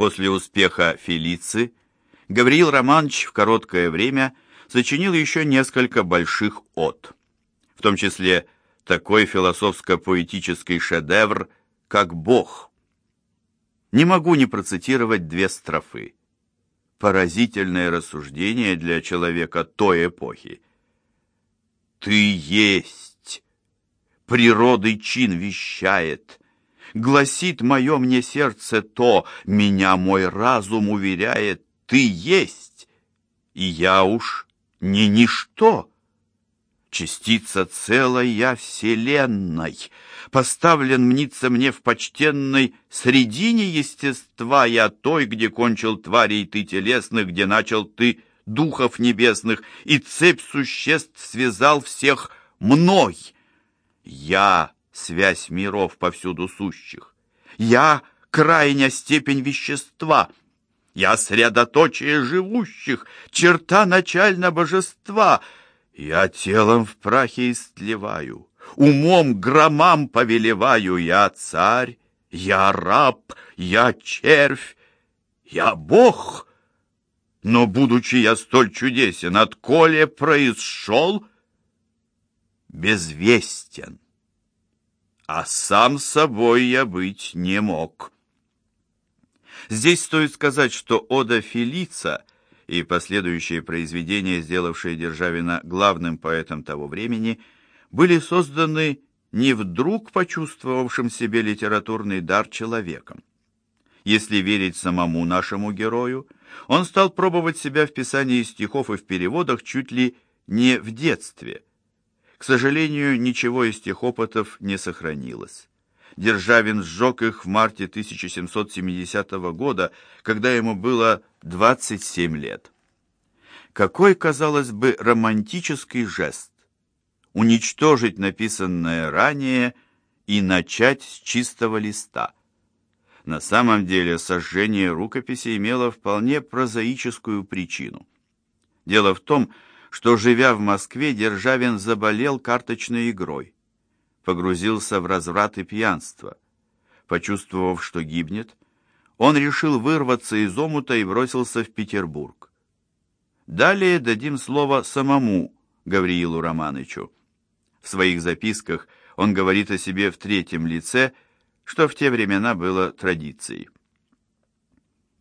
После успеха «Фелицы» Гавриил Романович в короткое время сочинил еще несколько больших от, в том числе такой философско-поэтический шедевр, как «Бог». Не могу не процитировать две строфы. Поразительное рассуждение для человека той эпохи. «Ты есть!» Природы чин вещает, Гласит мое мне сердце то, Меня мой разум уверяет, Ты есть, и я уж не ничто. Частица целая вселенной, Поставлен мнится мне в почтенной Средине естества я той, Где кончил тварей ты телесных, Где начал ты духов небесных, И цепь существ связал всех мной. Я — связь миров повсюду сущих. Я — крайняя степень вещества — я средоточие живущих, черта начально божества. Я телом в прахе истлеваю, умом громам повелеваю. Я царь, я раб, я червь, я бог. Но, будучи я столь чудесен, отколе происшел, безвестен. А сам собой я быть не мог. Здесь стоит сказать, что «Ода Фелица» и последующие произведения, сделавшие Державина главным поэтом того времени, были созданы не вдруг почувствовавшим себе литературный дар человеком. Если верить самому нашему герою, он стал пробовать себя в писании стихов и в переводах чуть ли не в детстве. К сожалению, ничего из тех опытов не сохранилось. Державин сжег их в марте 1770 года, когда ему было 27 лет. Какой, казалось бы, романтический жест уничтожить написанное ранее и начать с чистого листа. На самом деле сожжение рукописи имело вполне прозаическую причину. Дело в том, что, живя в Москве, Державин заболел карточной игрой погрузился в разврат и пьянство. Почувствовав, что гибнет, он решил вырваться из омута и бросился в Петербург. Далее дадим слово самому Гавриилу Романычу. В своих записках он говорит о себе в третьем лице, что в те времена было традицией.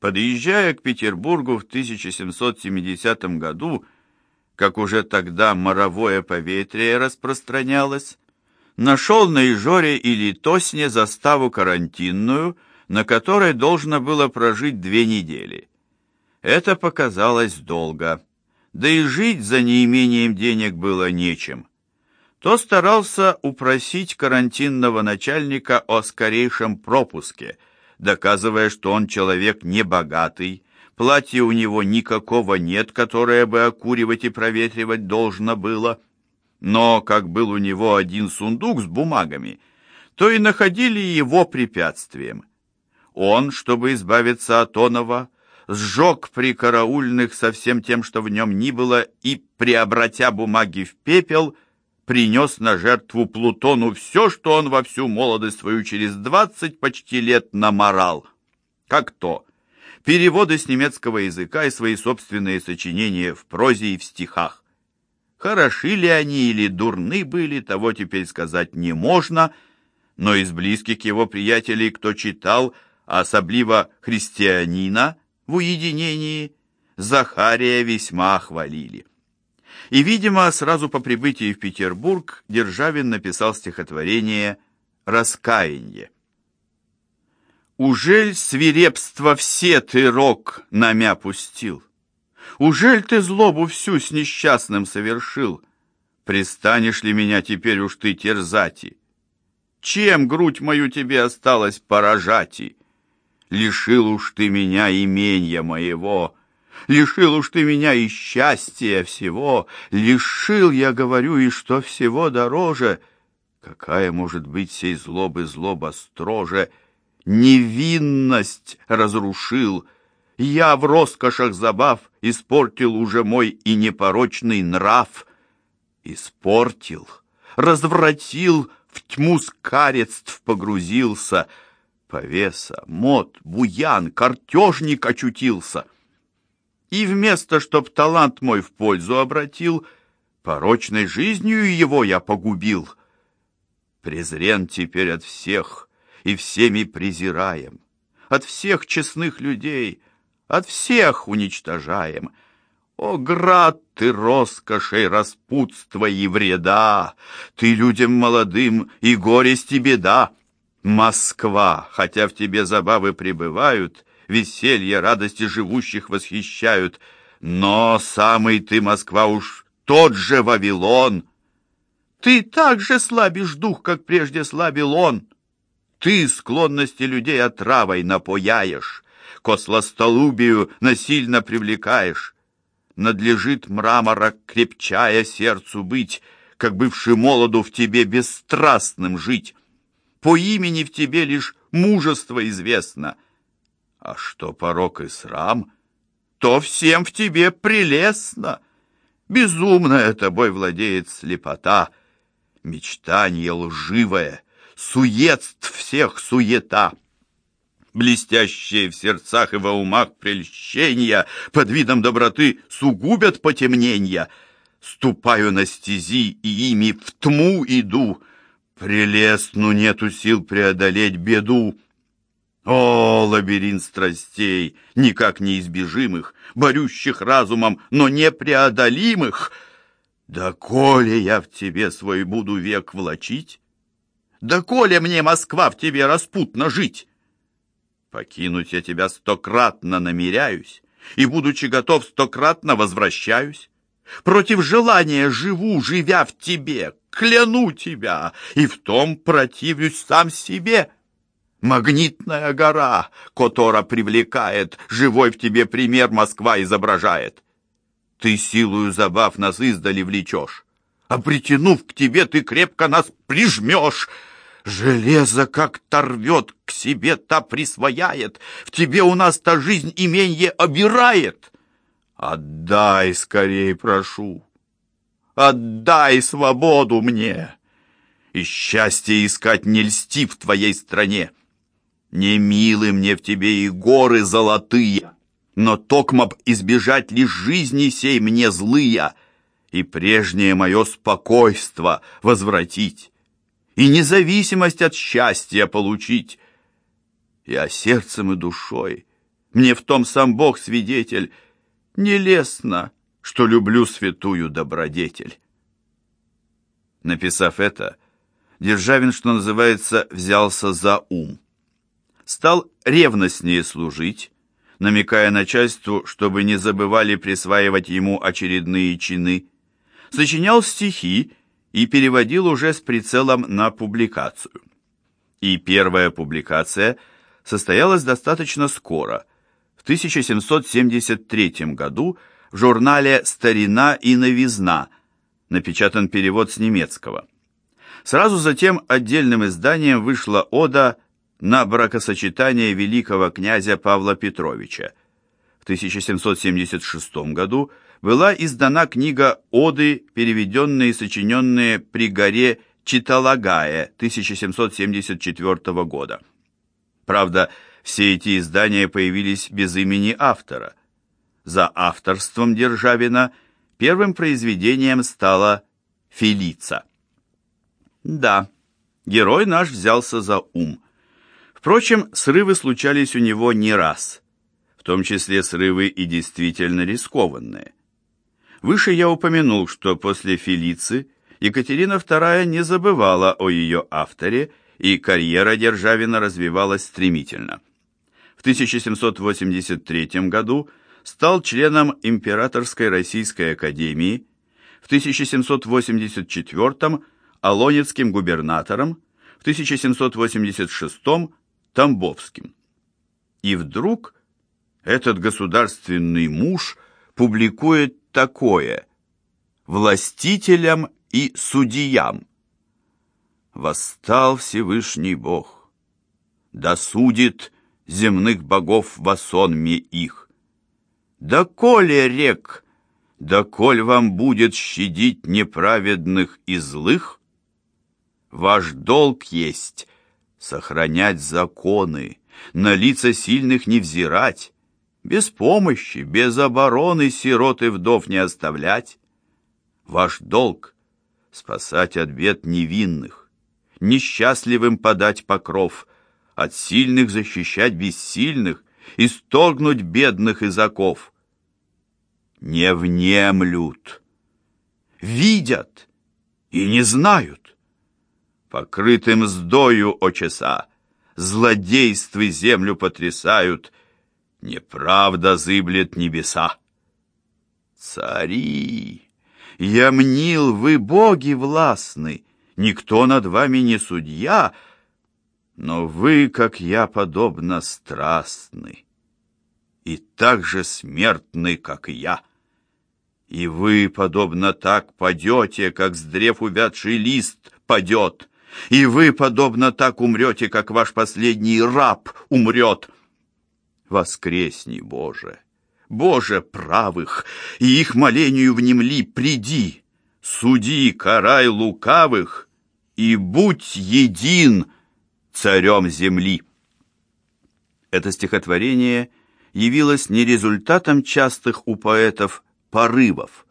Подъезжая к Петербургу в 1770 году, как уже тогда моровое поветрие распространялось, нашел на Ижоре или Тосне заставу карантинную, на которой должно было прожить две недели. Это показалось долго, да и жить за неимением денег было нечем. То старался упросить карантинного начальника о скорейшем пропуске, доказывая, что он человек небогатый, платья у него никакого нет, которое бы окуривать и проветривать должно было – но как был у него один сундук с бумагами, то и находили его препятствием. Он, чтобы избавиться от оного, сжег при караульных со всем тем, что в нем ни было, и, преобратя бумаги в пепел, принес на жертву Плутону все, что он во всю молодость свою через двадцать почти лет наморал. Как то переводы с немецкого языка и свои собственные сочинения в прозе и в стихах. Хороши ли они или дурны были, того теперь сказать не можно, но из близких его приятелей, кто читал, особливо христианина в уединении, Захария весьма хвалили. И, видимо, сразу по прибытии в Петербург Державин написал стихотворение «Раскаяние». «Ужель свирепство все ты, рок, намя пустил? Ужель ты злобу всю с несчастным совершил? Пристанешь ли меня теперь уж ты терзати? Чем грудь мою тебе осталось поражати? Лишил уж ты меня имения моего, Лишил уж ты меня и счастья всего, Лишил, я говорю, и что всего дороже. Какая может быть сей злобы злоба строже? Невинность разрушил — я в роскошах забав испортил уже мой и непорочный нрав. Испортил, развратил, в тьму скаредств погрузился. Повеса, мод, буян, картежник очутился. И вместо, чтоб талант мой в пользу обратил, порочной жизнью его я погубил. Презрен теперь от всех и всеми презираем, от всех честных людей, от всех уничтожаем — о, град ты роскошей, распутства и вреда! Ты людям молодым и горесть и беда! Москва, хотя в тебе забавы пребывают, Веселье, радости живущих восхищают, Но самый ты, Москва, уж тот же Вавилон! Ты так же слабишь дух, как прежде слабил он. Ты склонности людей отравой напояешь, К насильно привлекаешь, надлежит мрамора крепчая сердцу быть, как бывший молоду в тебе бесстрастным жить. По имени в тебе лишь мужество известно. А что порок и срам, то всем в тебе прелестно. Безумная тобой владеет слепота, мечтание лживое, суетств всех суета блестящие в сердцах и во умах прельщения, под видом доброты сугубят потемнения. Ступаю на стези и ими в тьму иду, прелестну нету сил преодолеть беду. О, лабиринт страстей, никак неизбежимых, борющих разумом, но непреодолимых! Да коли я в тебе свой буду век влачить, да коли мне Москва в тебе распутно жить, Покинуть я тебя стократно намеряюсь, и, будучи готов, стократно возвращаюсь. Против желания живу, живя в тебе, кляну тебя, и в том противлюсь сам себе. Магнитная гора, которая привлекает, живой в тебе пример Москва изображает. Ты силою забав нас издали влечешь, а притянув к тебе, ты крепко нас прижмешь, Железо как торвет к себе, та присвояет, В тебе у нас та жизнь именье обирает. Отдай скорей, прошу, отдай свободу мне, И счастье искать не льсти в твоей стране. Не милы мне в тебе и горы золотые, Но токмоб избежать лишь жизни сей мне злые, И прежнее мое спокойство возвратить и независимость от счастья получить. Я сердцем и душой, мне в том сам Бог свидетель, нелестно, что люблю святую добродетель. Написав это, Державин, что называется, взялся за ум. Стал ревностнее служить, намекая начальству, чтобы не забывали присваивать ему очередные чины. Сочинял стихи и переводил уже с прицелом на публикацию. И первая публикация состоялась достаточно скоро, в 1773 году в журнале «Старина и новизна», напечатан перевод с немецкого. Сразу затем отдельным изданием вышла ода на бракосочетание великого князя Павла Петровича. В 1776 году была издана книга «Оды, переведенные и сочиненные при горе Читалагая» 1774 года. Правда, все эти издания появились без имени автора. За авторством Державина первым произведением стала «Фелица». Да, герой наш взялся за ум. Впрочем, срывы случались у него не раз, в том числе срывы и действительно рискованные. Выше я упомянул, что после Фелицы Екатерина II не забывала о ее авторе, и карьера Державина развивалась стремительно. В 1783 году стал членом Императорской Российской Академии, в 1784 Алонецким губернатором, в 1786 Тамбовским. И вдруг этот государственный муж публикует такое властителям и судьям. Восстал Всевышний Бог, да судит земных богов в сонме их. Да коле рек, да коль вам будет щадить неправедных и злых, ваш долг есть сохранять законы, на лица сильных не взирать, без помощи, без обороны сирот и вдов не оставлять. Ваш долг — спасать от бед невинных, несчастливым подать покров, от сильных защищать бессильных, исторгнуть бедных из оков. Не внемлют, видят и не знают. Покрытым сдою очеса, злодействы землю потрясают, неправда зыблет небеса. Цари, я мнил, вы боги властны, никто над вами не судья, но вы, как я, подобно страстны, и так же смертны, как я. И вы, подобно так, падете, как с древ увядший лист падет, и вы, подобно так, умрете, как ваш последний раб умрет. Воскресни, Боже! Боже правых, и их молению внемли, приди, суди, карай лукавых, и будь един царем земли. Это стихотворение явилось не результатом частых у поэтов порывов.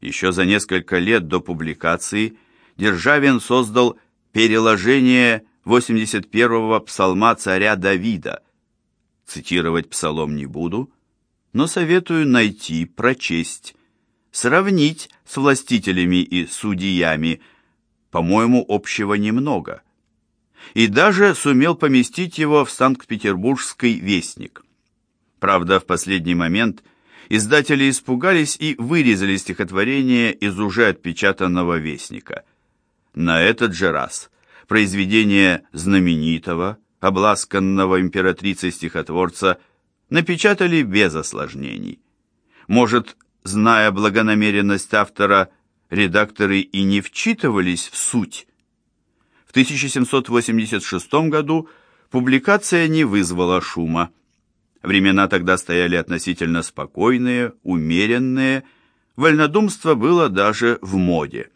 Еще за несколько лет до публикации Державин создал переложение 81-го псалма царя Давида. Цитировать псалом не буду, но советую найти, прочесть, сравнить с властителями и судьями, по-моему, общего немного. И даже сумел поместить его в Санкт-Петербургский вестник. Правда, в последний момент издатели испугались и вырезали стихотворение из уже отпечатанного вестника. На этот же раз произведение знаменитого, обласканного императрицей стихотворца – напечатали без осложнений. Может, зная благонамеренность автора, редакторы и не вчитывались в суть. В 1786 году публикация не вызвала шума. Времена тогда стояли относительно спокойные, умеренные, вольнодумство было даже в моде.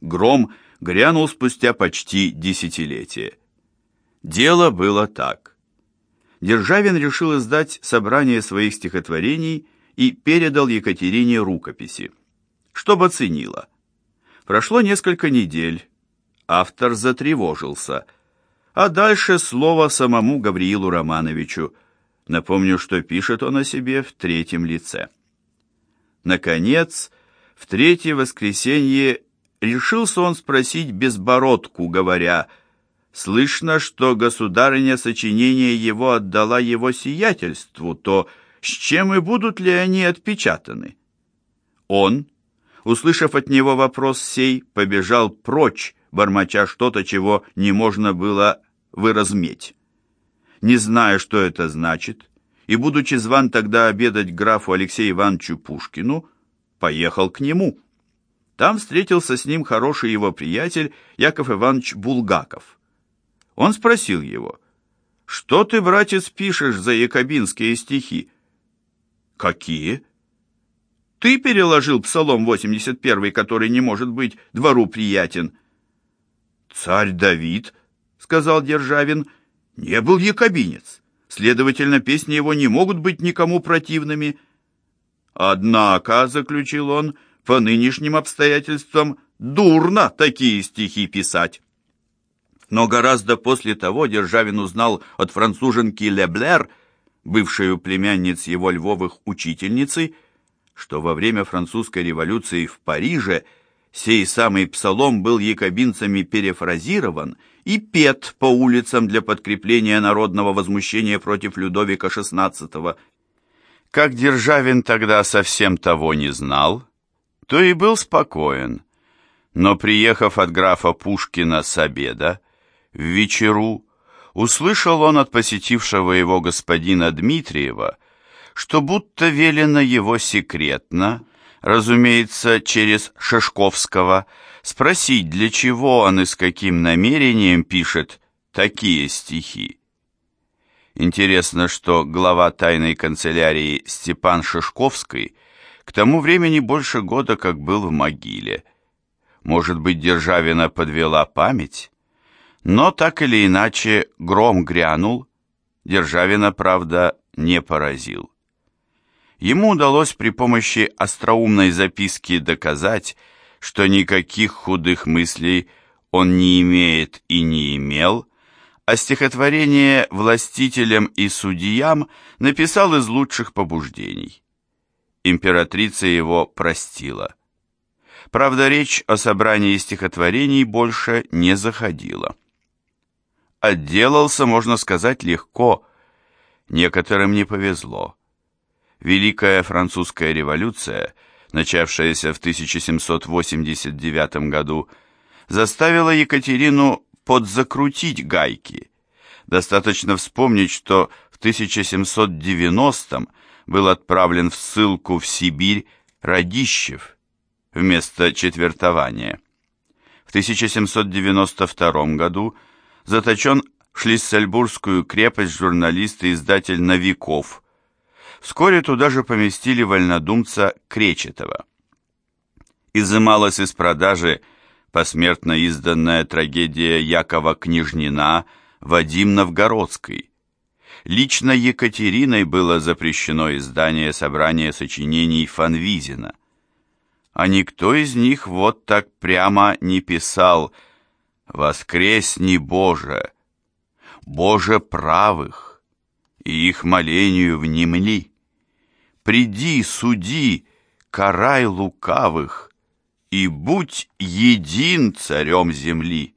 Гром грянул спустя почти десятилетие. Дело было так. Державин решил издать собрание своих стихотворений и передал Екатерине рукописи, чтобы оценила. Прошло несколько недель. Автор затревожился. А дальше слово самому Гавриилу Романовичу. Напомню, что пишет он о себе в третьем лице. Наконец, в третье воскресенье решился он спросить безбородку, говоря – Слышно, что государыня сочинение его отдала его сиятельству, то с чем и будут ли они отпечатаны? Он, услышав от него вопрос сей, побежал прочь, бормоча что-то, чего не можно было выразметь. Не зная, что это значит, и, будучи зван тогда обедать графу Алексею Ивановичу Пушкину, поехал к нему. Там встретился с ним хороший его приятель Яков Иванович Булгаков. Он спросил его, «Что ты, братец, пишешь за якобинские стихи?» «Какие?» «Ты переложил Псалом 81, который не может быть двору приятен». «Царь Давид», — сказал Державин, — «не был якобинец. Следовательно, песни его не могут быть никому противными». «Однако», — заключил он, — «по нынешним обстоятельствам дурно такие стихи писать». Но гораздо после того Державин узнал от француженки Леблер, бывшую племянниц его львовых учительницы, что во время французской революции в Париже сей самый псалом был якобинцами перефразирован и пет по улицам для подкрепления народного возмущения против Людовика XVI. Как Державин тогда совсем того не знал, то и был спокоен. Но приехав от графа Пушкина с обеда, в вечеру услышал он от посетившего его господина Дмитриева, что будто велено его секретно, разумеется, через Шишковского, спросить, для чего он и с каким намерением пишет такие стихи. Интересно, что глава тайной канцелярии Степан Шишковский к тому времени больше года как был в могиле. Может быть, Державина подвела память? Но так или иначе гром грянул, Державина, правда, не поразил. Ему удалось при помощи остроумной записки доказать, что никаких худых мыслей он не имеет и не имел, а стихотворение властителям и судьям написал из лучших побуждений. Императрица его простила. Правда, речь о собрании стихотворений больше не заходила. Отделался, можно сказать, легко. Некоторым не повезло. Великая французская революция, начавшаяся в 1789 году, заставила Екатерину подзакрутить гайки. Достаточно вспомнить, что в 1790 был отправлен в ссылку в Сибирь Радищев вместо четвертования. В 1792 году заточен в Шлиссельбургскую крепость журналист и издатель Новиков. Вскоре туда же поместили вольнодумца Кречетова. Изымалась из продажи посмертно изданная трагедия Якова Княжнина «Вадим Новгородский». Лично Екатериной было запрещено издание собрания сочинений Фанвизина. А никто из них вот так прямо не писал «Воскресни, Боже! Боже правых! И их молению внемли! Приди, суди, карай лукавых!» и будь един царем земли.